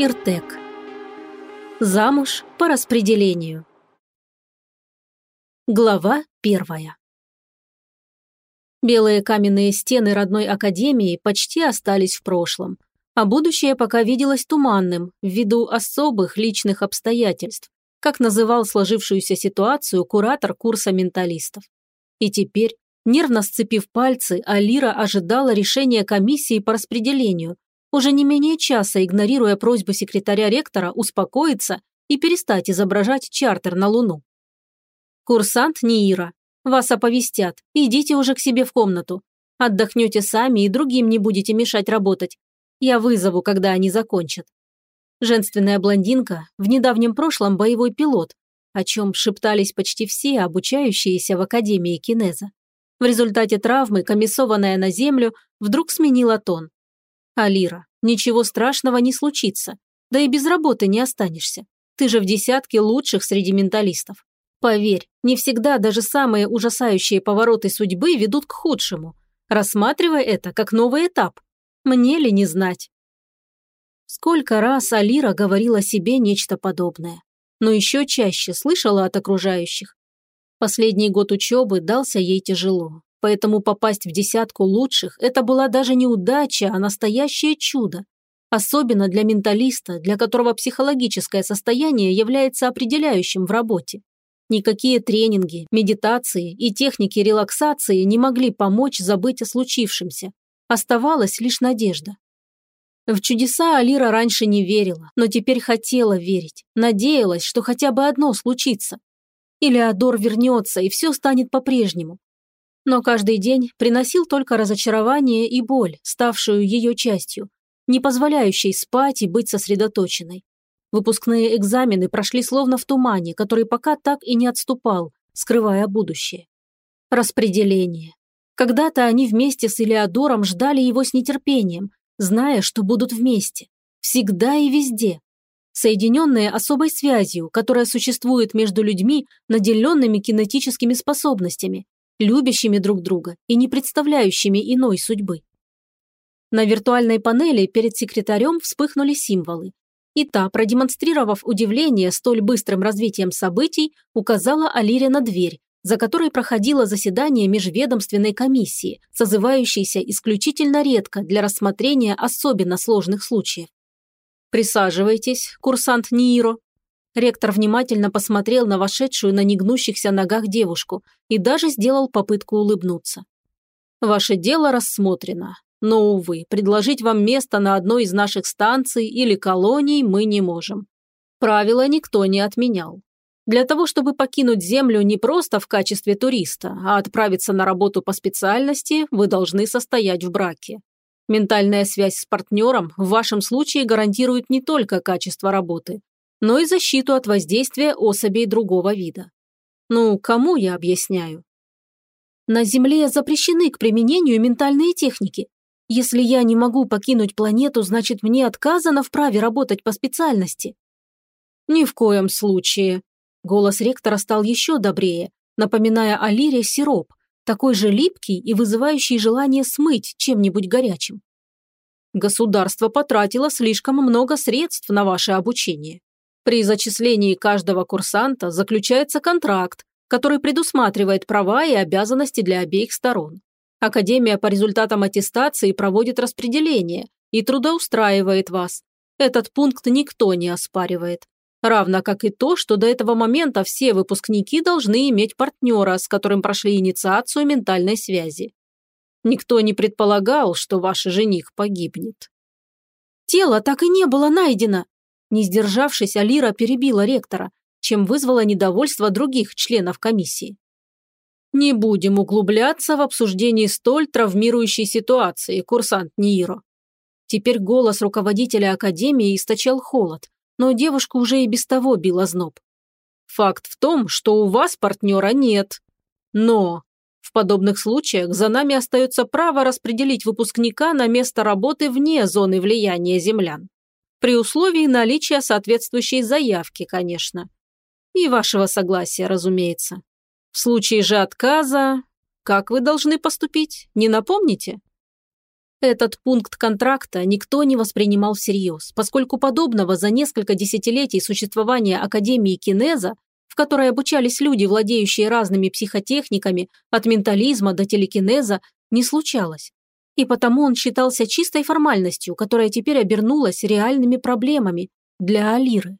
Иртек. Замуж по распределению. Глава первая. Белые каменные стены родной академии почти остались в прошлом, а будущее пока виделось туманным ввиду особых личных обстоятельств, как называл сложившуюся ситуацию куратор курса менталистов. И теперь, нервно сцепив пальцы, Алира ожидала решения комиссии по распределению, уже не менее часа игнорируя просьбу секретаря ректора успокоиться и перестать изображать чартер на Луну. «Курсант Ниира, вас оповестят, идите уже к себе в комнату. Отдохнете сами и другим не будете мешать работать. Я вызову, когда они закончат». Женственная блондинка, в недавнем прошлом боевой пилот, о чем шептались почти все обучающиеся в Академии Кинеза. В результате травмы, комиссованная на землю, вдруг сменила тон. Алира, ничего страшного не случится. Да и без работы не останешься. Ты же в десятке лучших среди менталистов. Поверь, не всегда даже самые ужасающие повороты судьбы ведут к худшему. Рассматривай это как новый этап. Мне ли не знать? Сколько раз Алира говорила себе нечто подобное. Но еще чаще слышала от окружающих. Последний год учебы дался ей тяжело. Поэтому попасть в десятку лучших – это была даже не удача, а настоящее чудо. Особенно для менталиста, для которого психологическое состояние является определяющим в работе. Никакие тренинги, медитации и техники релаксации не могли помочь забыть о случившемся. Оставалась лишь надежда. В чудеса Алира раньше не верила, но теперь хотела верить, надеялась, что хотя бы одно случится. Или Адор вернется, и все станет по-прежнему но каждый день приносил только разочарование и боль, ставшую ее частью, не позволяющей спать и быть сосредоточенной. Выпускные экзамены прошли словно в тумане, который пока так и не отступал, скрывая будущее. Распределение. Когда-то они вместе с Илеодором ждали его с нетерпением, зная, что будут вместе. Всегда и везде. Соединенные особой связью, которая существует между людьми, наделенными кинетическими способностями, любящими друг друга и не представляющими иной судьбы. На виртуальной панели перед секретарем вспыхнули символы, и та, продемонстрировав удивление столь быстрым развитием событий, указала Алире на дверь, за которой проходило заседание межведомственной комиссии, созывающейся исключительно редко для рассмотрения особенно сложных случаев. «Присаживайтесь, курсант Нииро», Ректор внимательно посмотрел на вошедшую на негнущихся ногах девушку и даже сделал попытку улыбнуться. «Ваше дело рассмотрено, но, увы, предложить вам место на одной из наших станций или колоний мы не можем. Правила никто не отменял. Для того, чтобы покинуть Землю не просто в качестве туриста, а отправиться на работу по специальности, вы должны состоять в браке. Ментальная связь с партнером в вашем случае гарантирует не только качество работы, но и защиту от воздействия особей другого вида. Ну, кому я объясняю? На Земле запрещены к применению ментальные техники. Если я не могу покинуть планету, значит, мне отказано в праве работать по специальности. Ни в коем случае. Голос ректора стал еще добрее, напоминая о лире сироп, такой же липкий и вызывающий желание смыть чем-нибудь горячим. Государство потратило слишком много средств на ваше обучение. При зачислении каждого курсанта заключается контракт, который предусматривает права и обязанности для обеих сторон. Академия по результатам аттестации проводит распределение и трудоустраивает вас. Этот пункт никто не оспаривает. Равно как и то, что до этого момента все выпускники должны иметь партнера, с которым прошли инициацию ментальной связи. Никто не предполагал, что ваш жених погибнет. «Тело так и не было найдено», не сдержавшись, Алира перебила ректора, чем вызвало недовольство других членов комиссии. «Не будем углубляться в обсуждение столь травмирующей ситуации, курсант Нииро». Теперь голос руководителя академии источал холод, но девушку уже и без того била зноб. «Факт в том, что у вас партнера нет. Но в подобных случаях за нами остается право распределить выпускника на место работы вне зоны влияния землян. При условии наличия соответствующей заявки, конечно. И вашего согласия, разумеется. В случае же отказа, как вы должны поступить, не напомните? Этот пункт контракта никто не воспринимал всерьез, поскольку подобного за несколько десятилетий существования Академии Кинеза, в которой обучались люди, владеющие разными психотехниками, от ментализма до телекинеза, не случалось. И потому он считался чистой формальностью, которая теперь обернулась реальными проблемами для Алиры.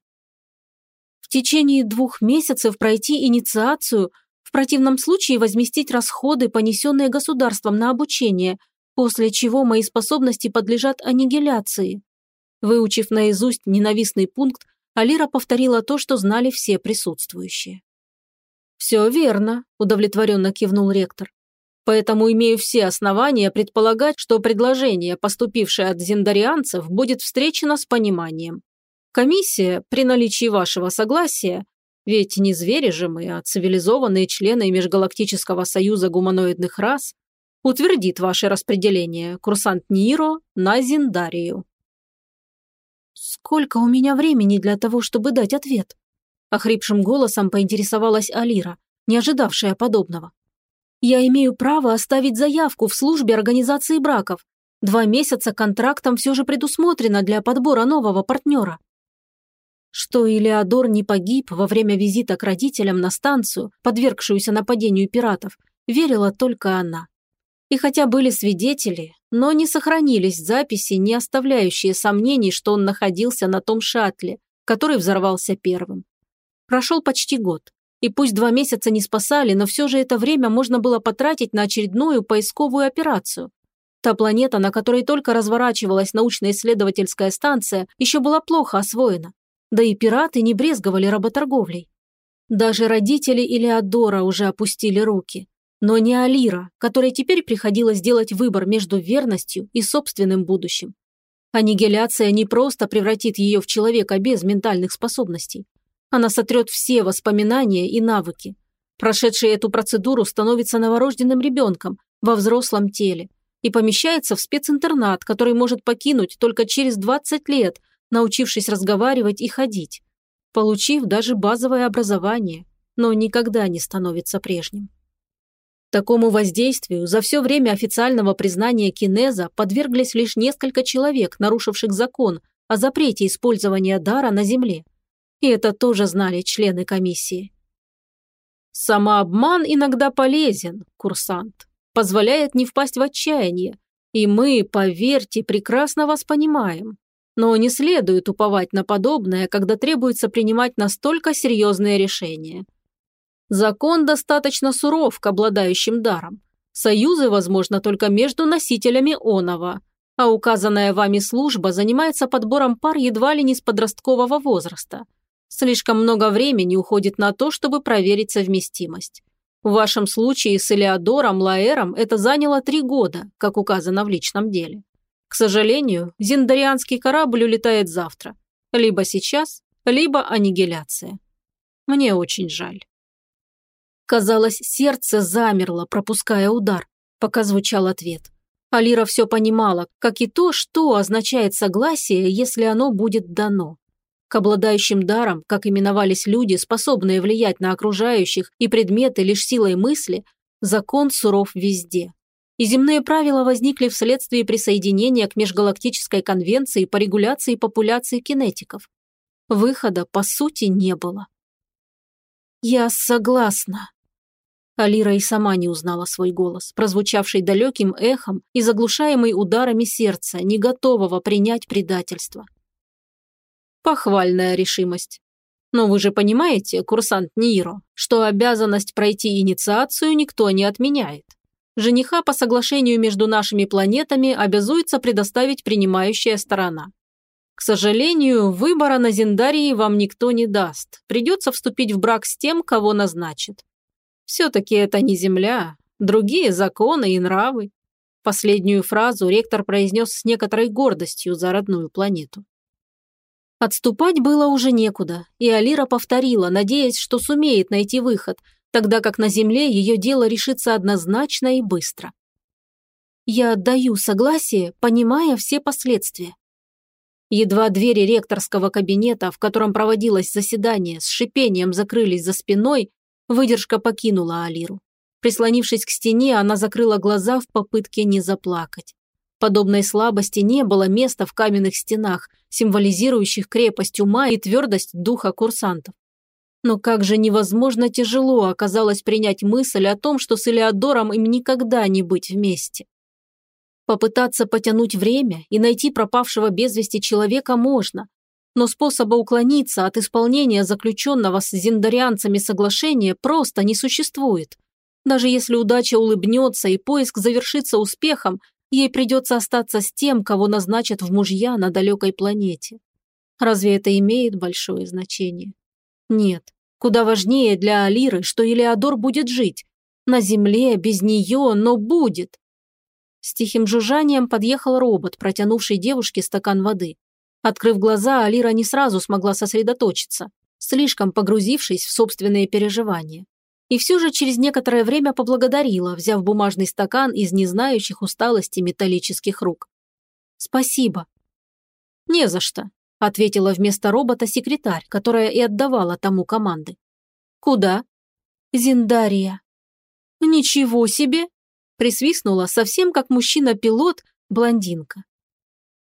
В течение двух месяцев пройти инициацию, в противном случае возместить расходы, понесенные государством на обучение, после чего мои способности подлежат аннигиляции. Выучив наизусть ненавистный пункт, Алира повторила то, что знали все присутствующие. «Все верно», – удовлетворенно кивнул ректор. «Поэтому имею все основания предполагать, что предложение, поступившее от зендарианцев, будет встречено с пониманием. Комиссия, при наличии вашего согласия, ведь не звери же мы, а цивилизованные члены Межгалактического союза гуманоидных рас, утвердит ваше распределение, курсант Ниро, на Зиндарию. «Сколько у меня времени для того, чтобы дать ответ?» Охрипшим голосом поинтересовалась Алира, не ожидавшая подобного. «Я имею право оставить заявку в службе организации браков. Два месяца контрактом все же предусмотрено для подбора нового партнера». Что Илеодор не погиб во время визита к родителям на станцию, подвергшуюся нападению пиратов, верила только она. И хотя были свидетели, но не сохранились записи, не оставляющие сомнений, что он находился на том шаттле, который взорвался первым. Прошел почти год. И пусть два месяца не спасали, но все же это время можно было потратить на очередную поисковую операцию. Та планета, на которой только разворачивалась научно-исследовательская станция, еще была плохо освоена. Да и пираты не брезговали работорговлей. Даже родители Илеодора уже опустили руки. Но не Алира, которой теперь приходилось делать выбор между верностью и собственным будущим. Аннигиляция не просто превратит ее в человека без ментальных способностей. Она сотрет все воспоминания и навыки. Прошедший эту процедуру становится новорожденным ребенком во взрослом теле и помещается в специнтернат, который может покинуть только через 20 лет, научившись разговаривать и ходить, получив даже базовое образование, но никогда не становится прежним. Такому воздействию за все время официального признания кинеза подверглись лишь несколько человек, нарушивших закон о запрете использования дара на Земле. И это тоже знали члены комиссии. Самообман иногда полезен, курсант, позволяет не впасть в отчаяние, и мы, поверьте, прекрасно вас понимаем. Но не следует уповать на подобное, когда требуется принимать настолько серьезные решения – Закон достаточно суров к обладающим даром. Союзы, возможно, только между носителями оного, а указанная вами служба занимается подбором пар едва ли не с подросткового возраста. Слишком много времени уходит на то, чтобы проверить совместимость. В вашем случае с Элеодором Лаэром это заняло три года, как указано в личном деле. К сожалению, зиндарианский корабль улетает завтра. Либо сейчас, либо аннигиляция. Мне очень жаль. Казалось, сердце замерло, пропуская удар, пока звучал ответ. Алира все понимала, как и то, что означает согласие, если оно будет дано. К обладающим даром, как именовались люди, способные влиять на окружающих и предметы лишь силой мысли, закон суров везде. И земные правила возникли вследствие присоединения к Межгалактической конвенции по регуляции популяции кинетиков. Выхода, по сути, не было. «Я согласна», Алира и сама не узнала свой голос, прозвучавший далеким эхом и заглушаемый ударами сердца, не готового принять предательство. Похвальная решимость. Но вы же понимаете, курсант Ниро, что обязанность пройти инициацию никто не отменяет. Жениха по соглашению между нашими планетами обязуется предоставить принимающая сторона. К сожалению, выбора на Зендарии вам никто не даст. Придется вступить в брак с тем, кого назначит. Все-таки это не земля, другие законы и нравы. Последнюю фразу ректор произнес с некоторой гордостью за родную планету. Отступать было уже некуда, и Алира повторила, надеясь, что сумеет найти выход, тогда как на Земле ее дело решится однозначно и быстро. «Я отдаю согласие, понимая все последствия». Едва двери ректорского кабинета, в котором проводилось заседание, с шипением закрылись за спиной, Выдержка покинула Алиру. Прислонившись к стене, она закрыла глаза в попытке не заплакать. Подобной слабости не было места в каменных стенах, символизирующих крепость ума и твердость духа курсантов. Но как же невозможно тяжело оказалось принять мысль о том, что с Элеодором им никогда не быть вместе. Попытаться потянуть время и найти пропавшего без вести человека можно, но способа уклониться от исполнения заключенного с зиндарианцами соглашения просто не существует. Даже если удача улыбнется и поиск завершится успехом, ей придется остаться с тем, кого назначат в мужья на далекой планете. Разве это имеет большое значение? Нет. Куда важнее для Алиры, что Илеодор будет жить. На земле, без нее, но будет. С тихим жужжанием подъехал робот, протянувший девушке стакан воды. Открыв глаза, Алира не сразу смогла сосредоточиться, слишком погрузившись в собственные переживания. И все же через некоторое время поблагодарила, взяв бумажный стакан из незнающих усталости металлических рук. «Спасибо». «Не за что», – ответила вместо робота секретарь, которая и отдавала тому команды. «Куда?» «Зиндария». «Ничего себе!» – присвистнула совсем как мужчина-пилот, блондинка.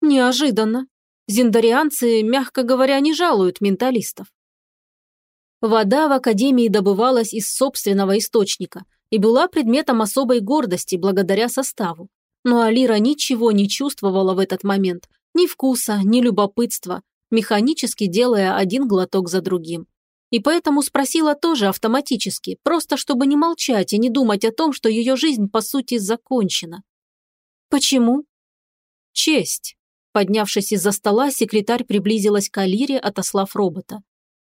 «Неожиданно. Зиндарианцы, мягко говоря, не жалуют менталистов. Вода в Академии добывалась из собственного источника и была предметом особой гордости благодаря составу. Но Алира ничего не чувствовала в этот момент, ни вкуса, ни любопытства, механически делая один глоток за другим. И поэтому спросила тоже автоматически, просто чтобы не молчать и не думать о том, что ее жизнь по сути закончена. «Почему?» «Честь». Поднявшись из-за стола, секретарь приблизилась к Алире, отослав робота.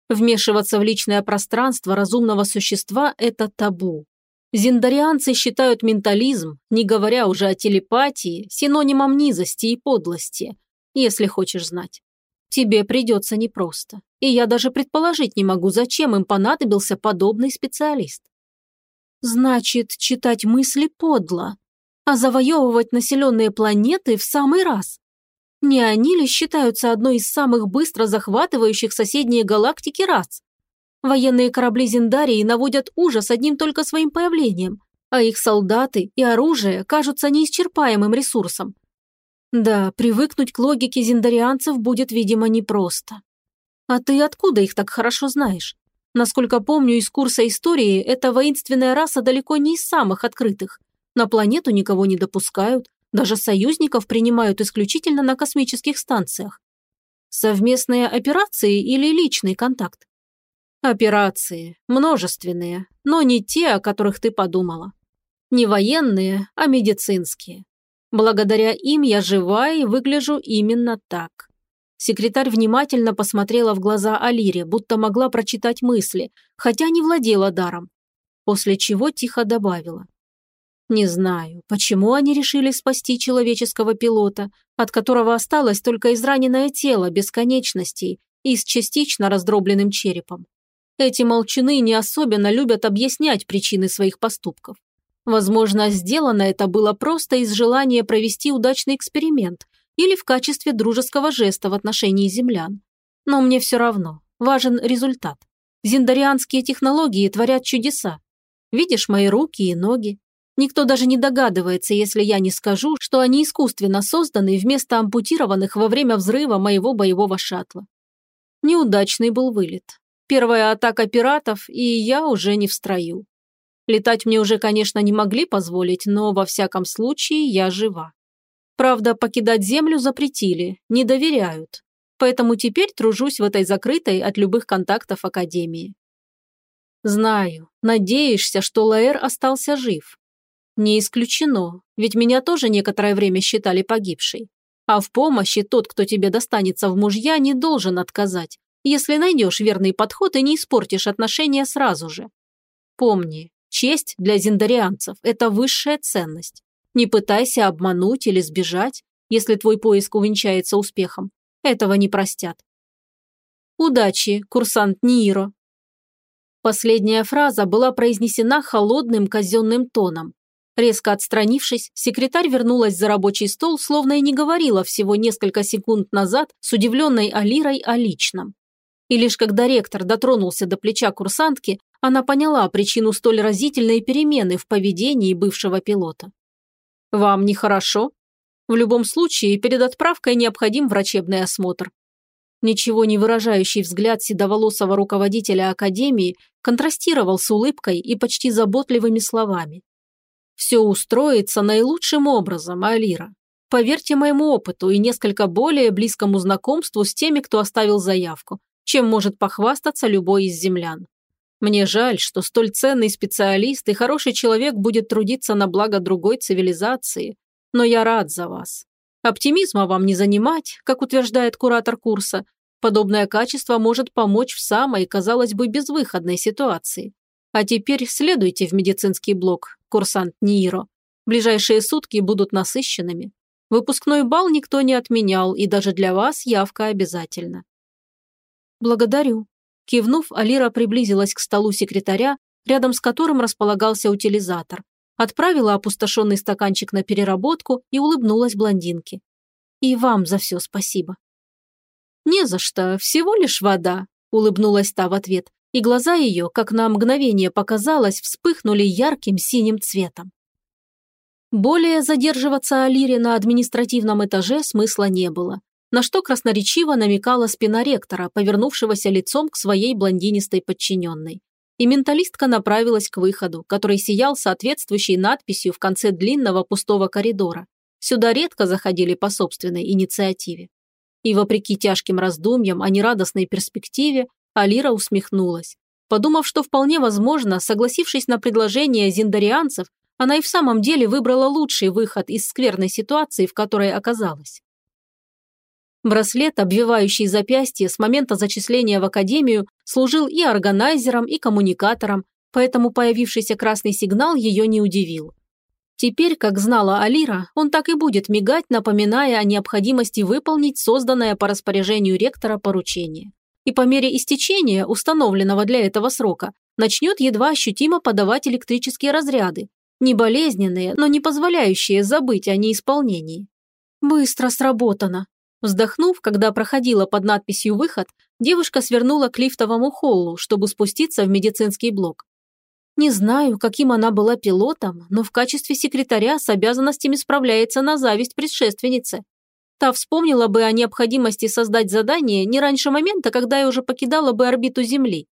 Вмешиваться в личное пространство разумного существа – это табу. Зиндарианцы считают ментализм, не говоря уже о телепатии, синонимом низости и подлости, если хочешь знать. Тебе придется непросто. И я даже предположить не могу, зачем им понадобился подобный специалист. Значит, читать мысли подло, а завоевывать населенные планеты в самый раз. Не они ли считаются одной из самых быстро захватывающих соседние галактики рас? Военные корабли Зиндарии наводят ужас одним только своим появлением, а их солдаты и оружие кажутся неисчерпаемым ресурсом. Да, привыкнуть к логике зиндарианцев будет, видимо, непросто. А ты откуда их так хорошо знаешь? Насколько помню из курса истории, эта воинственная раса далеко не из самых открытых. На планету никого не допускают, даже союзников принимают исключительно на космических станциях. Совместные операции или личный контакт? Операции. Множественные, но не те, о которых ты подумала. Не военные, а медицинские. Благодаря им я жива и выгляжу именно так. Секретарь внимательно посмотрела в глаза Алире, будто могла прочитать мысли, хотя не владела даром. После чего тихо добавила. Не знаю, почему они решили спасти человеческого пилота, от которого осталось только израненное тело без конечностей и с частично раздробленным черепом. Эти молчуны не особенно любят объяснять причины своих поступков. Возможно, сделано это было просто из желания провести удачный эксперимент или в качестве дружеского жеста в отношении землян. Но мне все равно, важен результат. Зиндарианские технологии творят чудеса. Видишь мои руки и ноги, Никто даже не догадывается, если я не скажу, что они искусственно созданы вместо ампутированных во время взрыва моего боевого шаттла. Неудачный был вылет. Первая атака пиратов, и я уже не в строю. Летать мне уже, конечно, не могли позволить, но во всяком случае я жива. Правда, покидать Землю запретили, не доверяют. Поэтому теперь тружусь в этой закрытой от любых контактов Академии. Знаю, надеешься, что Лаэр остался жив. Не исключено, ведь меня тоже некоторое время считали погибшей. А в помощи тот, кто тебе достанется в мужья, не должен отказать, если найдешь верный подход и не испортишь отношения сразу же. Помни, честь для зиндарианцев – это высшая ценность. Не пытайся обмануть или сбежать, если твой поиск увенчается успехом. Этого не простят. Удачи, курсант Ниро. Последняя фраза была произнесена холодным казенным тоном, Резко отстранившись, секретарь вернулась за рабочий стол, словно и не говорила всего несколько секунд назад с удивленной Алирой о личном. И лишь когда ректор дотронулся до плеча курсантки, она поняла причину столь разительной перемены в поведении бывшего пилота. «Вам нехорошо?» В любом случае, перед отправкой необходим врачебный осмотр. Ничего не выражающий взгляд седоволосого руководителя академии контрастировал с улыбкой и почти заботливыми словами. «Все устроится наилучшим образом, Алира. Поверьте моему опыту и несколько более близкому знакомству с теми, кто оставил заявку, чем может похвастаться любой из землян. Мне жаль, что столь ценный специалист и хороший человек будет трудиться на благо другой цивилизации, но я рад за вас. Оптимизма вам не занимать, как утверждает куратор курса. Подобное качество может помочь в самой, казалось бы, безвыходной ситуации. А теперь следуйте в медицинский блок, курсант Ниро. Ближайшие сутки будут насыщенными. Выпускной бал никто не отменял, и даже для вас явка обязательна. Благодарю. Кивнув, Алира приблизилась к столу секретаря, рядом с которым располагался утилизатор, отправила опустошенный стаканчик на переработку и улыбнулась блондинке. «И вам за все спасибо». «Не за что, всего лишь вода», – улыбнулась та в ответ, и глаза ее, как на мгновение показалось, вспыхнули ярким синим цветом. Более задерживаться Алире на административном этаже смысла не было, на что красноречиво намекала спина ректора, повернувшегося лицом к своей блондинистой подчиненной и менталистка направилась к выходу, который сиял соответствующей надписью в конце длинного пустого коридора. Сюда редко заходили по собственной инициативе. И вопреки тяжким раздумьям о нерадостной перспективе, Алира усмехнулась, подумав, что вполне возможно, согласившись на предложение зиндарианцев, она и в самом деле выбрала лучший выход из скверной ситуации, в которой оказалась. Браслет, обвивающий запястье с момента зачисления в академию, служил и органайзером, и коммуникатором, поэтому появившийся красный сигнал ее не удивил. Теперь, как знала Алира, он так и будет мигать, напоминая о необходимости выполнить созданное по распоряжению ректора поручение. И по мере истечения, установленного для этого срока, начнет едва ощутимо подавать электрические разряды, не болезненные, но не позволяющие забыть о неисполнении. Быстро сработано, Вздохнув, когда проходила под надписью «Выход», девушка свернула к лифтовому холлу, чтобы спуститься в медицинский блок. Не знаю, каким она была пилотом, но в качестве секретаря с обязанностями справляется на зависть предшественницы. Та вспомнила бы о необходимости создать задание не раньше момента, когда я уже покидала бы орбиту Земли.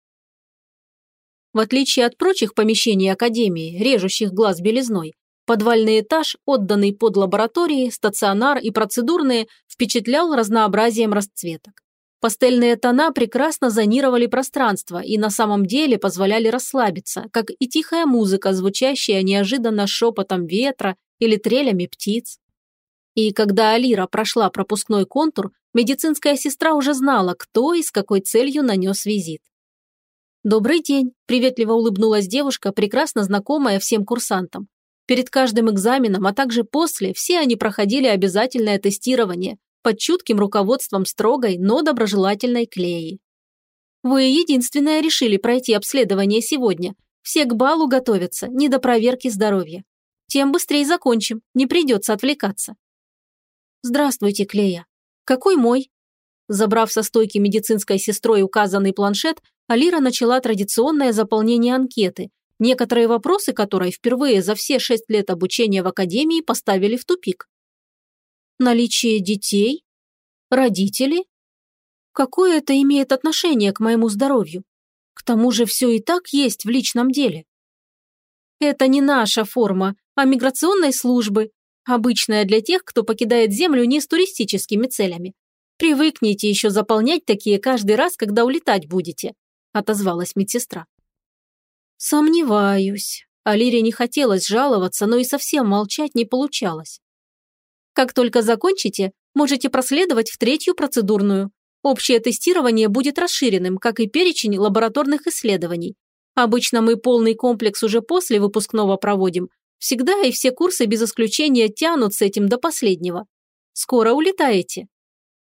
В отличие от прочих помещений Академии, режущих глаз белизной, Подвальный этаж, отданный под лаборатории, стационар и процедурные, впечатлял разнообразием расцветок. Пастельные тона прекрасно зонировали пространство и на самом деле позволяли расслабиться, как и тихая музыка, звучащая неожиданно шепотом ветра или трелями птиц. И когда Алира прошла пропускной контур, медицинская сестра уже знала, кто и с какой целью нанес визит. «Добрый день», – приветливо улыбнулась девушка, прекрасно знакомая всем курсантам. Перед каждым экзаменом, а также после, все они проходили обязательное тестирование под чутким руководством строгой, но доброжелательной Клеи. Вы единственное решили пройти обследование сегодня. Все к балу готовятся, не до проверки здоровья. Тем быстрее закончим, не придется отвлекаться. Здравствуйте, Клея. Какой мой? Забрав со стойки медицинской сестрой указанный планшет, Алира начала традиционное заполнение анкеты, некоторые вопросы которой впервые за все шесть лет обучения в академии поставили в тупик. Наличие детей? Родители? Какое это имеет отношение к моему здоровью? К тому же все и так есть в личном деле. Это не наша форма, а миграционной службы, обычная для тех, кто покидает Землю не с туристическими целями. Привыкните еще заполнять такие каждый раз, когда улетать будете», – отозвалась медсестра. Сомневаюсь. Алире не хотелось жаловаться, но и совсем молчать не получалось. Как только закончите, можете проследовать в третью процедурную. Общее тестирование будет расширенным, как и перечень лабораторных исследований. Обычно мы полный комплекс уже после выпускного проводим. Всегда и все курсы без исключения тянут с этим до последнего. Скоро улетаете.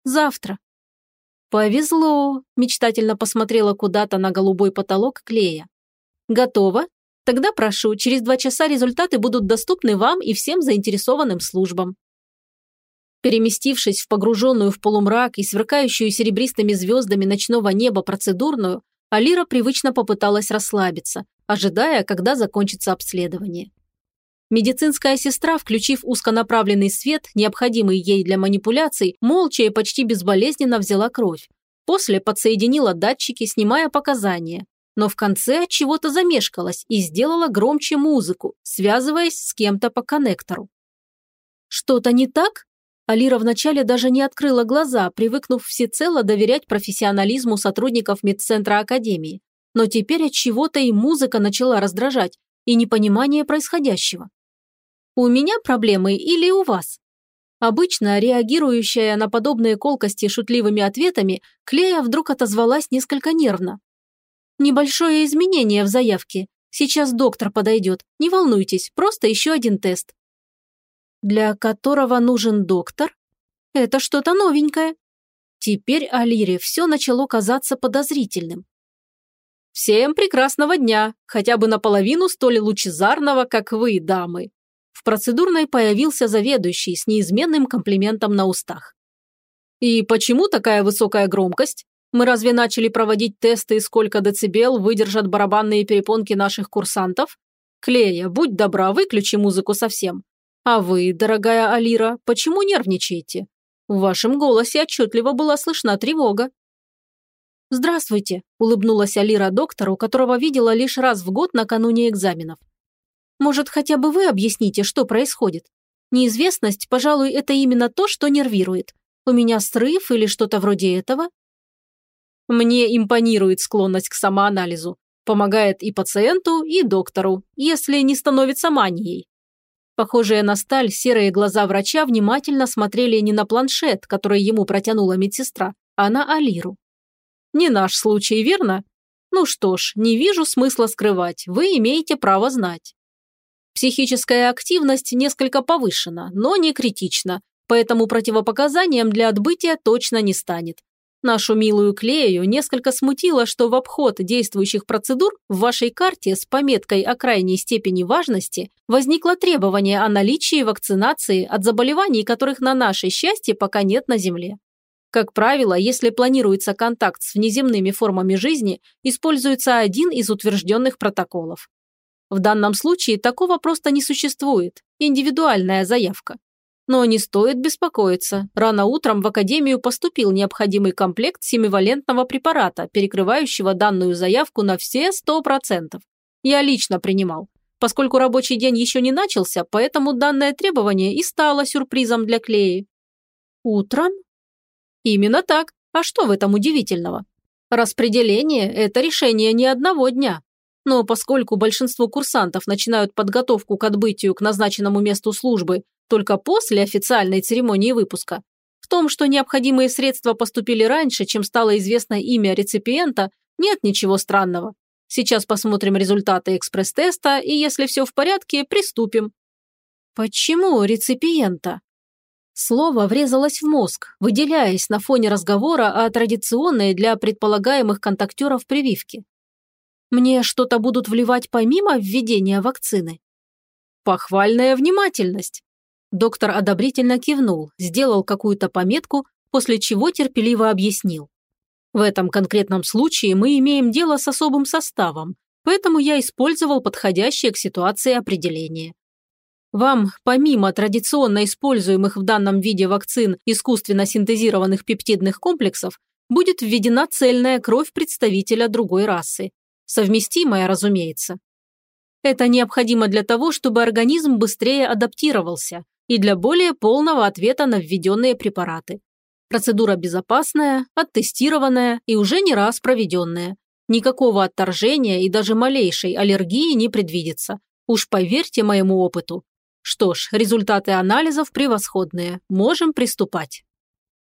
Завтра. Повезло, мечтательно посмотрела куда-то на голубой потолок Клея. Готово? Тогда прошу, через два часа результаты будут доступны вам и всем заинтересованным службам. Переместившись в погруженную в полумрак и сверкающую серебристыми звездами ночного неба процедурную, Алира привычно попыталась расслабиться, ожидая, когда закончится обследование. Медицинская сестра, включив узконаправленный свет, необходимый ей для манипуляций, молча и почти безболезненно взяла кровь. После подсоединила датчики, снимая показания. Но в конце чего-то замешкалась и сделала громче музыку, связываясь с кем-то по коннектору. «Что-то не так?» Алира вначале даже не открыла глаза, привыкнув всецело доверять профессионализму сотрудников медцентра Академии. Но теперь от чего-то и музыка начала раздражать, и непонимание происходящего. «У меня проблемы или у вас?» Обычно реагирующая на подобные колкости шутливыми ответами, Клея вдруг отозвалась несколько нервно. «Небольшое изменение в заявке. Сейчас доктор подойдет. Не волнуйтесь, просто еще один тест». «Для которого нужен доктор? Это что-то новенькое». Теперь Алире все начало казаться подозрительным. «Всем прекрасного дня, хотя бы наполовину столь лучезарного, как вы, дамы!» В процедурной появился заведующий с неизменным комплиментом на устах. «И почему такая высокая громкость? Мы разве начали проводить тесты, сколько децибел выдержат барабанные перепонки наших курсантов? Клея, будь добра, выключи музыку совсем. А вы, дорогая Алира, почему нервничаете? В вашем голосе отчетливо была слышна тревога. «Здравствуйте», – улыбнулась Алира доктору, которого видела лишь раз в год накануне экзаменов. «Может, хотя бы вы объясните, что происходит? Неизвестность, пожалуй, это именно то, что нервирует. У меня срыв или что-то вроде этого?» Мне импонирует склонность к самоанализу. Помогает и пациенту, и доктору, если не становится манией. Похожие на сталь серые глаза врача внимательно смотрели не на планшет, который ему протянула медсестра, а на Алиру. Не наш случай, верно? Ну что ж, не вижу смысла скрывать, вы имеете право знать. Психическая активность несколько повышена, но не критична, поэтому противопоказанием для отбытия точно не станет. Нашу милую Клею несколько смутило, что в обход действующих процедур в вашей карте с пометкой о крайней степени важности возникло требование о наличии вакцинации от заболеваний, которых на наше счастье пока нет на Земле. Как правило, если планируется контакт с внеземными формами жизни, используется один из утвержденных протоколов. В данном случае такого просто не существует, индивидуальная заявка. Но не стоит беспокоиться. Рано утром в Академию поступил необходимый комплект семивалентного препарата, перекрывающего данную заявку на все 100%. Я лично принимал. Поскольку рабочий день еще не начался, поэтому данное требование и стало сюрпризом для Клеи. Утром Именно так. А что в этом удивительного? Распределение – это решение не одного дня. Но поскольку большинство курсантов начинают подготовку к отбытию к назначенному месту службы только после официальной церемонии выпуска, в том, что необходимые средства поступили раньше, чем стало известно имя реципиента, нет ничего странного. Сейчас посмотрим результаты экспресс-теста, и если все в порядке, приступим. Почему реципиента? Слово врезалось в мозг, выделяясь на фоне разговора о традиционной для предполагаемых контактеров прививке. Мне что-то будут вливать помимо введения вакцины? Похвальная внимательность. Доктор одобрительно кивнул, сделал какую-то пометку, после чего терпеливо объяснил. В этом конкретном случае мы имеем дело с особым составом, поэтому я использовал подходящее к ситуации определение. Вам, помимо традиционно используемых в данном виде вакцин искусственно синтезированных пептидных комплексов, будет введена цельная кровь представителя другой расы. Совместимая, разумеется. Это необходимо для того, чтобы организм быстрее адаптировался и для более полного ответа на введенные препараты. Процедура безопасная, оттестированная и уже не раз проведенная. Никакого отторжения и даже малейшей аллергии не предвидится. Уж поверьте моему опыту, что ж, результаты анализов превосходные. Можем приступать.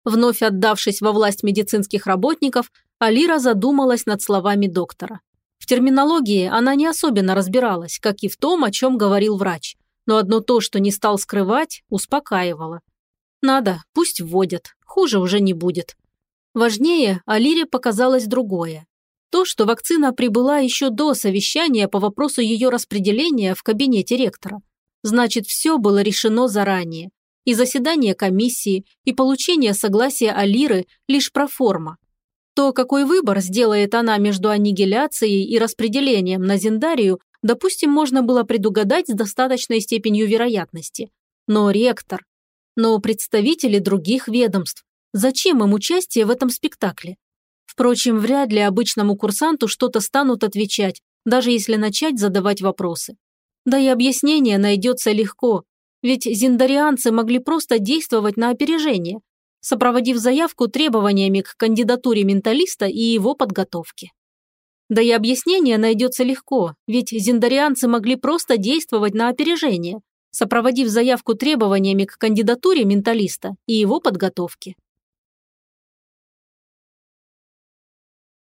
Вновь отдавшись во власть медицинских работников, Алира задумалась над словами доктора. В терминологии она не особенно разбиралась, как и в том, о чем говорил врач. Но одно то, что не стал скрывать, успокаивало. Надо, пусть вводят, хуже уже не будет. Важнее Алире показалось другое. То, что вакцина прибыла еще до совещания по вопросу ее распределения в кабинете ректора – Значит, все было решено заранее. И заседание комиссии, и получение согласия Алиры лишь проформа. То, какой выбор сделает она между аннигиляцией и распределением на Зиндарию, допустим, можно было предугадать с достаточной степенью вероятности. Но ректор, но представители других ведомств, зачем им участие в этом спектакле? Впрочем, вряд ли обычному курсанту что-то станут отвечать, даже если начать задавать вопросы. Да и объяснение найдется легко, ведь зиндарианцы могли просто действовать на опережение, сопроводив заявку требованиями к кандидатуре менталиста и его подготовке. Да и объяснение найдется легко, ведь зиндарианцы могли просто действовать на опережение, сопроводив заявку требованиями к кандидатуре менталиста и его подготовке.